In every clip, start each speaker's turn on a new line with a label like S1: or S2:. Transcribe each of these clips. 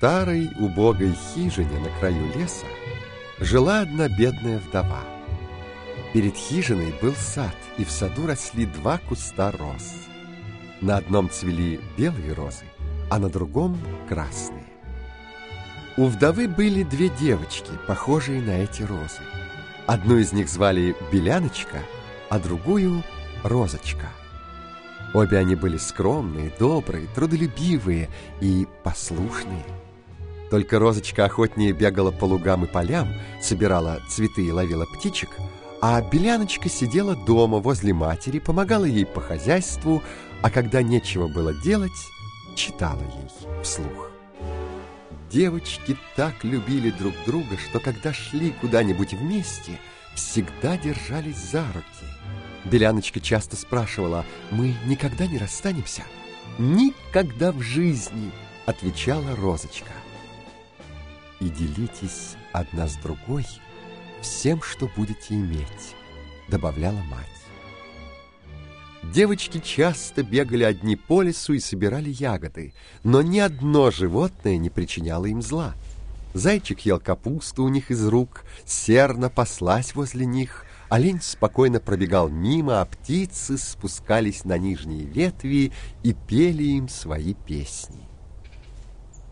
S1: старой убогой хижине на краю леса жила одна бедная вдова. Перед хижиной был сад, и в саду росли два куста роз. На одном цвели белые розы, а на другом — красные. У вдовы были две девочки, похожие на эти розы. Одну из них звали Беляночка, а другую — Розочка. Обе они были скромные, добрые, трудолюбивые и послушные. Только Розочка охотнее бегала по лугам и полям, собирала цветы и ловила птичек, а Беляночка сидела дома возле матери, помогала ей по хозяйству, а когда нечего было делать, читала ей вслух. Девочки так любили друг друга, что когда шли куда-нибудь вместе, всегда держались за руки – Беляночка часто спрашивала, «Мы никогда не расстанемся?» «Никогда в жизни!» — отвечала Розочка. «И делитесь одна с другой всем, что будете иметь», — добавляла мать. Девочки часто бегали одни по лесу и собирали ягоды, но ни одно животное не причиняло им зла. Зайчик ел капусту у них из рук, серна паслась возле них — Олень спокойно пробегал мимо, а птицы спускались на нижние ветви и пели им свои песни.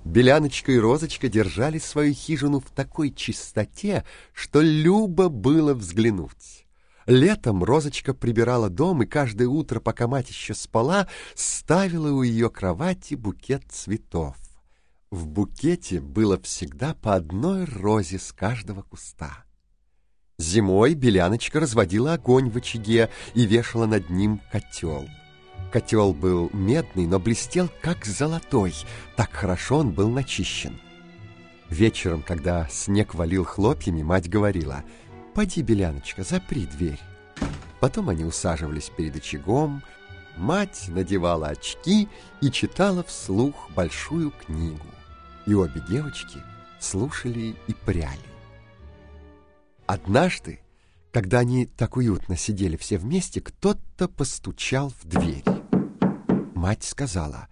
S1: Беляночка и Розочка держали свою хижину в такой чистоте, что любо было взглянуть. Летом Розочка прибирала дом и каждое утро, пока мать еще спала, ставила у ее кровати букет цветов. В букете было всегда по одной розе с каждого куста. Зимой Беляночка разводила огонь в очаге и вешала над ним котел. Котел был медный, но блестел как золотой, так хорошо он был начищен. Вечером, когда снег валил хлопьями, мать говорила, «Поди, Беляночка, запри дверь». Потом они усаживались перед очагом, мать надевала очки и читала вслух большую книгу. И обе девочки слушали и пряли. Однажды, когда они так уютно сидели все вместе, кто-то постучал в дверь. Мать сказала,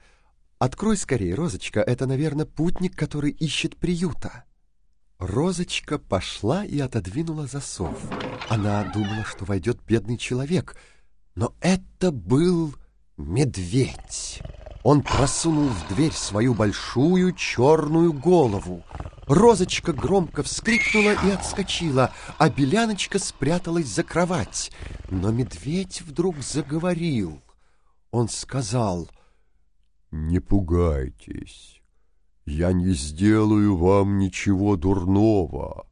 S1: «Открой скорее, Розочка, это, наверное, путник, который ищет приюта». Розочка пошла и отодвинула засов. Она думала, что войдет бедный человек, но это был медведь. Он просунул в дверь свою большую черную голову. Розочка громко вскрикнула и отскочила, а Беляночка спряталась за кровать. Но медведь вдруг заговорил. Он сказал, «Не пугайтесь, я не сделаю вам ничего дурного.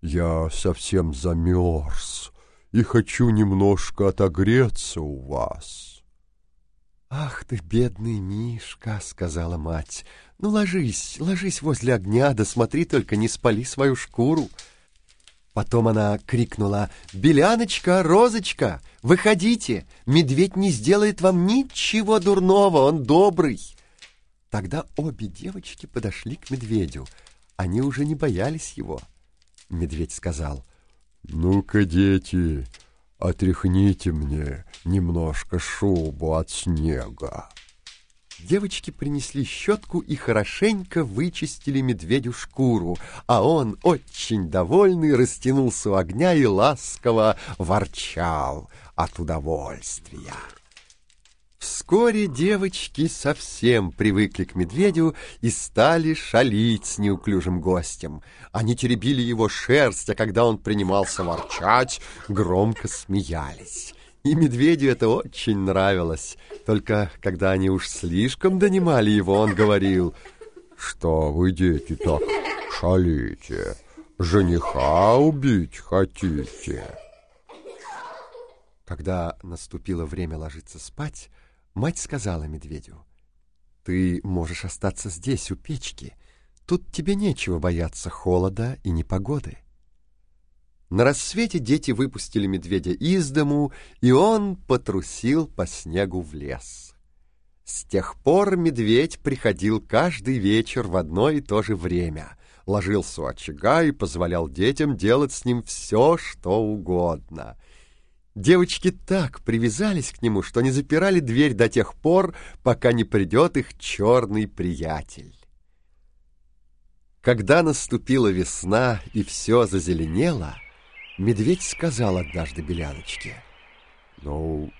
S1: Я совсем замерз и хочу немножко отогреться у вас». «Ах ты, бедный Мишка!» — сказала мать. «Ну, ложись, ложись возле огня, да смотри только, не спали свою шкуру!» Потом она крикнула «Беляночка, Розочка, выходите! Медведь не сделает вам ничего дурного, он добрый!» Тогда обе девочки подошли к медведю. Они уже не боялись его. Медведь сказал «Ну-ка, дети, Отряхните мне немножко шубу от снега. Девочки принесли щетку и хорошенько вычистили медведю шкуру, а он, очень довольный, растянулся у огня и ласково ворчал от удовольствия. Вскоре девочки совсем привыкли к медведю и стали шалить с неуклюжим гостем. Они теребили его шерсть, а когда он принимался ворчать, громко смеялись. И медведю это очень нравилось. Только когда они уж слишком донимали его, он говорил, «Что вы, дети, так шалите? Жениха убить хотите?» Когда наступило время ложиться спать, Мать сказала медведю, «Ты можешь остаться здесь, у печки. Тут тебе нечего бояться холода и непогоды». На рассвете дети выпустили медведя из дому, и он потрусил по снегу в лес. С тех пор медведь приходил каждый вечер в одно и то же время, ложился у очага и позволял детям делать с ним все, что угодно — Девочки так привязались к нему, что не запирали дверь до тех пор, пока не придет их черный приятель.
S2: Когда наступила весна и все зазеленело, медведь сказал однажды Беляночке. «Ну,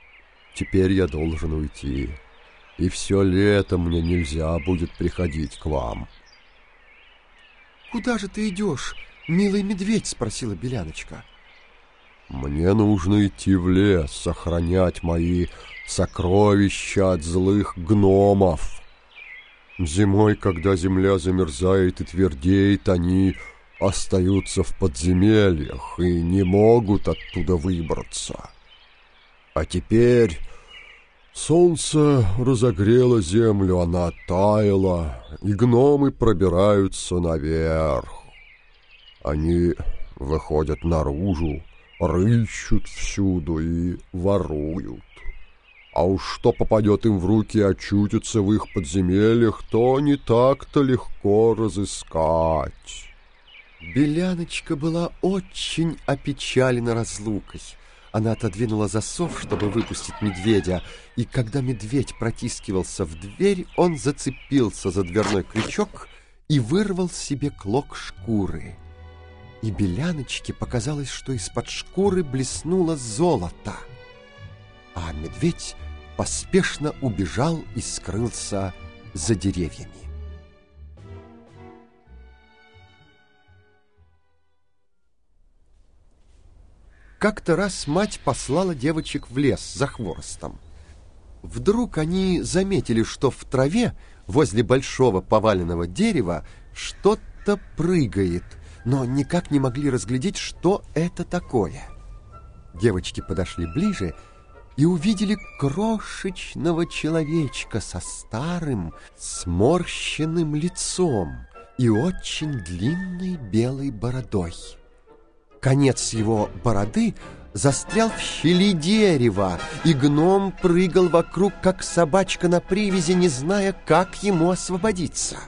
S2: теперь я должен уйти, и все лето мне нельзя будет приходить к вам».
S1: «Куда же ты идешь, милый медведь?» — спросила Беляночка.
S2: «Мне нужно идти в лес, сохранять мои сокровища от злых гномов». Зимой, когда земля замерзает и твердеет, они остаются в подземельях и не могут оттуда выбраться. А теперь солнце разогрело землю, она таяла, и гномы пробираются наверх. Они выходят наружу, рыщут всюду и воруют. А уж что попадет им в руки и очутится в их подземельях, то не так-то легко разыскать.
S1: Беляночка была очень опечалена разлукой. Она отодвинула засов, чтобы выпустить медведя, и когда медведь протискивался в дверь, он зацепился за дверной крючок и вырвал себе клок шкуры. И Беляночке показалось, что из-под шкуры блеснуло золото. А медведь поспешно убежал и скрылся за деревьями. Как-то раз мать послала девочек в лес за хворостом. Вдруг они заметили, что в траве возле большого поваленного дерева что-то прыгает, но никак не могли разглядеть, что это такое. Девочки подошли ближе и увидели крошечного человечка со старым, сморщенным лицом и очень длинной белой бородой. Конец его бороды застрял в щели дерева, и гном прыгал вокруг, как собачка на привязи, не зная, как ему освободиться.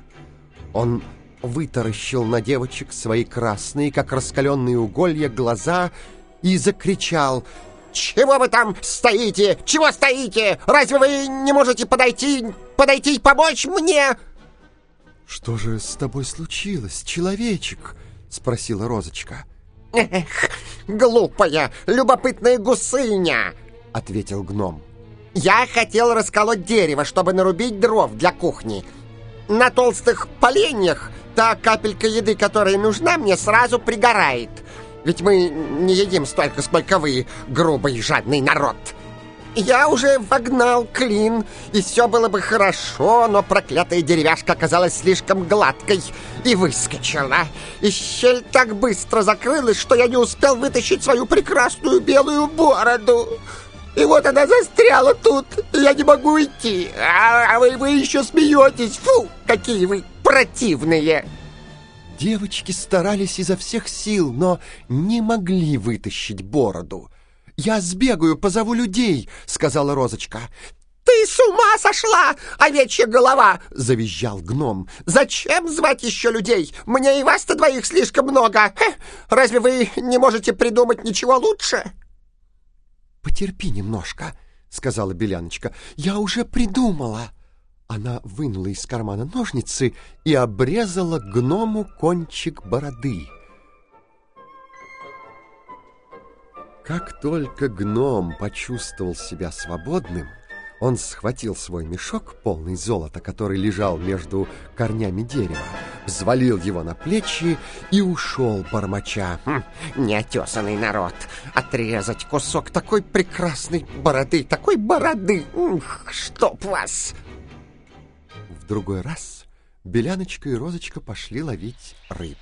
S1: Он вытаращил на девочек свои красные, как раскаленные уголья, глаза и закричал «Чего вы там стоите? Чего стоите? Разве вы не можете подойти, подойти и помочь мне?» «Что же с тобой случилось, человечек?» — спросила Розочка.
S3: «Эх, глупая, любопытная гусыня!» — ответил гном. «Я хотел расколоть дерево, чтобы нарубить дров для кухни. На толстых поленьях та капелька еды, которая нужна, мне сразу пригорает». Ведь мы не едим столько, сколько вы, грубый жадный народ. Я уже вогнал клин, и все было бы хорошо, но проклятая деревяшка оказалась слишком гладкой и выскочила. И щель так быстро закрылась, что я не успел вытащить свою прекрасную белую бороду. И вот она застряла тут, и я не могу уйти. А, а вы, вы еще смеетесь. Фу, какие вы противные.
S1: Девочки старались изо всех сил, но не могли вытащить бороду. «Я сбегаю, позову людей», — сказала Розочка.
S3: «Ты с ума сошла, овечья голова!» — завизжал гном. «Зачем звать еще людей? Мне и вас-то двоих слишком много. Разве вы не можете придумать ничего лучше?»
S1: «Потерпи немножко», — сказала Беляночка. «Я уже придумала». Она вынула из кармана ножницы и обрезала гному кончик бороды. Как только гном почувствовал себя свободным, он схватил свой мешок, полный золота, который лежал между корнями дерева, взвалил его на плечи и ушел, бормоча.
S3: Хм, «Неотесанный народ! Отрезать кусок такой прекрасной бороды, такой бороды! Ух, чтоб вас!»
S1: другой раз Беляночка и Розочка пошли ловить рыбу.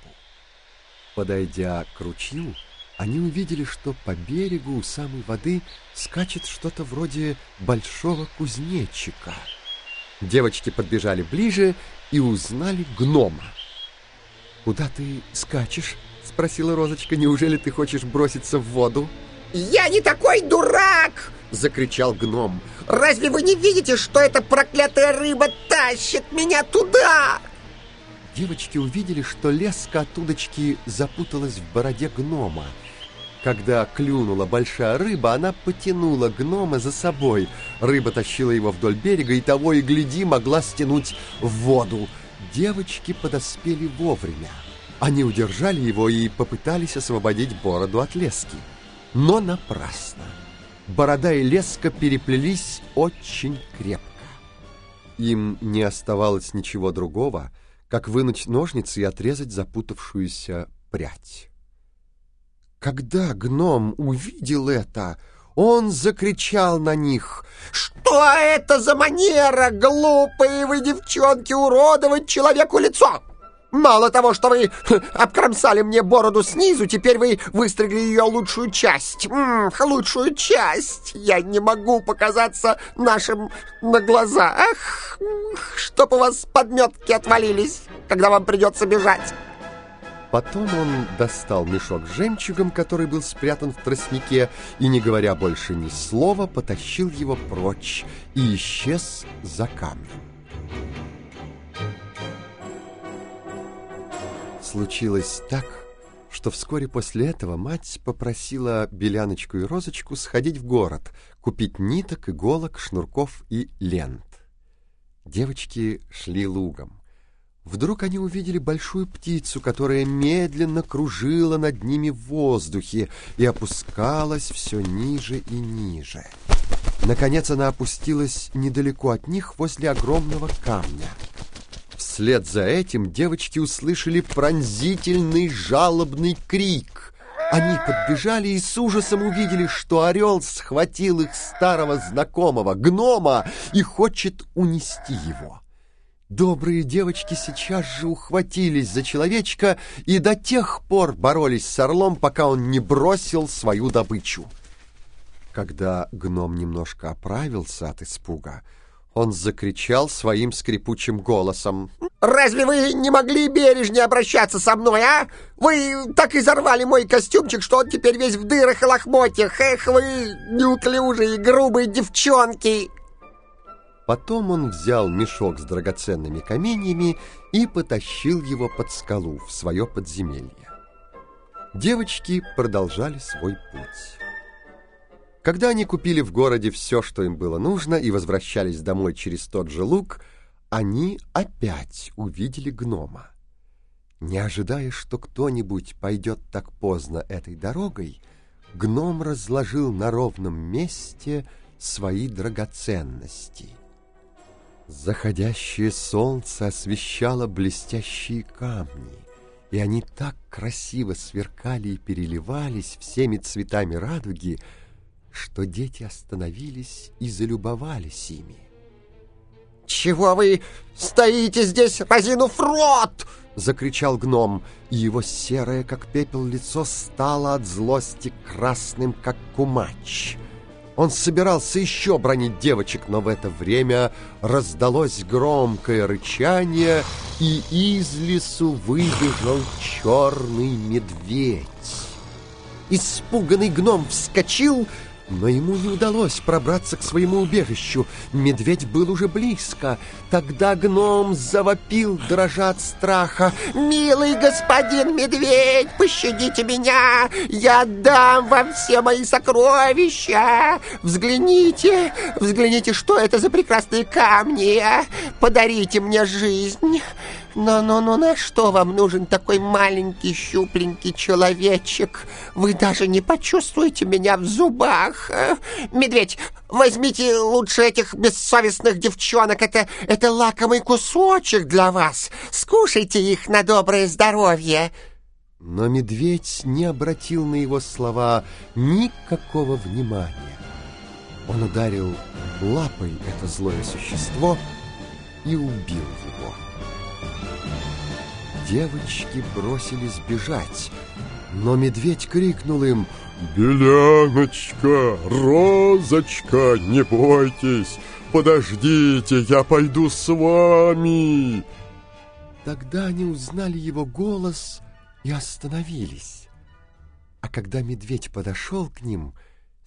S1: Подойдя к ручью, они увидели, что по берегу у самой воды скачет что-то вроде большого кузнечика. Девочки подбежали ближе и узнали гнома. «Куда ты скачешь?» — спросила Розочка. «Неужели ты хочешь броситься в воду?»
S3: «Я не такой дурак!» — закричал гном. «Разве вы не видите, что эта проклятая рыба тащит меня туда?»
S1: Девочки увидели, что леска от удочки запуталась в бороде гнома. Когда клюнула большая рыба, она потянула гнома за собой. Рыба тащила его вдоль берега и того и гляди могла стянуть в воду. девочки подоспели вовремя. Они удержали его и попытались освободить бороду от лески. Но напрасно. Борода и леска переплелись очень крепко. Им не оставалось ничего другого, как вынуть ножницы и отрезать запутавшуюся прядь. Когда гном увидел это, он закричал на них.
S3: «Что это за манера, глупые вы девчонки, уродовать человеку лицо? Мало того, что вы обкромсали мне бороду снизу, теперь вы выстригли ее лучшую часть. М -м, лучшую часть. Я не могу показаться нашим на глаза. Ах, чтоб у вас подметки отвалились, когда вам придется бежать».
S1: Потом он достал мешок с жемчугом, который был спрятан в тростнике, и, не говоря больше ни слова, потащил его прочь и исчез за камнем. Случилось так, что вскоре после этого мать попросила Беляночку и Розочку сходить в город, купить ниток, иголок, шнурков и лент. Девочки шли лугом. Вдруг они увидели большую птицу, которая медленно кружила над ними в воздухе и опускалась все ниже и ниже. Наконец она опустилась недалеко от них возле огромного камня. Вслед за этим девочки услышали пронзительный жалобный крик. Они подбежали и с ужасом увидели, что орел схватил их старого знакомого, гнома, и хочет унести его. Добрые девочки сейчас же ухватились за человечка и до тех пор боролись с орлом, пока он не бросил свою добычу. Когда гном немножко оправился от испуга, он закричал своим скрипучим голосом.
S3: «Разве вы не могли бережнее обращаться со мной, а? Вы так изорвали мой костюмчик, что он теперь весь в дырах и лохмотьях. Эх вы, неуклюжие грубые девчонки!»
S1: Потом он взял мешок с драгоценными каменьями и потащил его под скалу в свое подземелье. Девочки продолжали свой путь. Когда они купили в городе все, что им было нужно, и возвращались домой через тот же луг, они опять увидели гнома. Не ожидая, что кто-нибудь пойдет так поздно этой дорогой, гном разложил на ровном месте свои драгоценности — Заходящее солнце освещало блестящие камни, и они так красиво сверкали и переливались всеми цветами радуги, что дети остановились и залюбовались ими.
S3: «Чего вы стоите здесь, разинув рот?» — закричал гном, и его серое, как пепел, лицо стало от злости красным, как кумач — он собирался еще бронить девочек, но в это время раздалось громкое рычание, и из лесу выбежал черный медведь. Испуганный гном вскочил но ему не удалось пробраться к своему убежищу. Медведь был уже близко. Тогда гном завопил, дрожа от страха. «Милый господин медведь, пощадите меня! Я отдам вам все мои сокровища! Взгляните, взгляните, что это за прекрасные камни! Подарите мне жизнь!» «Но-но-но, на что вам нужен такой маленький щупленький человечек? Вы даже не почувствуете меня в зубах. Медведь, возьмите лучше этих бессовестных девчонок. Это, это лакомый кусочек для вас. Скушайте их на доброе здоровье».
S1: Но медведь не обратил на его слова никакого внимания. Он ударил лапой это злое существо и убил его. Девочки бросились бежать, но медведь крикнул им
S4: «Беляночка, Розочка, не бойтесь, подождите, я пойду с вами!»
S1: Тогда они узнали его голос и остановились. А когда медведь подошел к ним,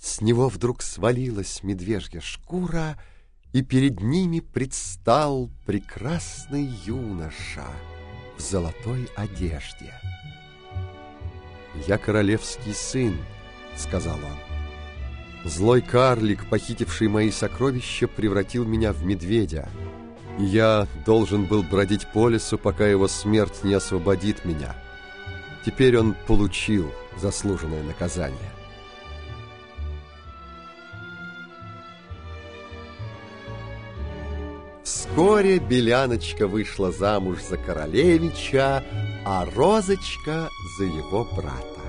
S1: с него вдруг свалилась медвежья шкура, и перед ними предстал прекрасный юноша — в золотой одежде. «Я королевский сын», — сказал он. «Злой карлик, похитивший мои сокровища, превратил меня в медведя. Я должен был бродить по лесу, пока его смерть не освободит меня. Теперь он получил заслуженное наказание. Вскоре Беляночка вышла замуж за королевича, а Розочка за его брата.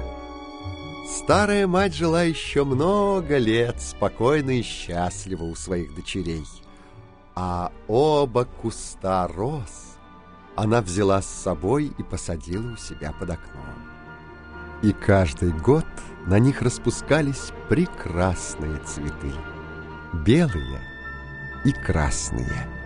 S1: Старая мать жила еще много лет спокойно и счастливо у своих дочерей. А оба куста роз она взяла с собой и посадила у себя под окном. И каждый год на них распускались прекрасные цветы, белые и красные.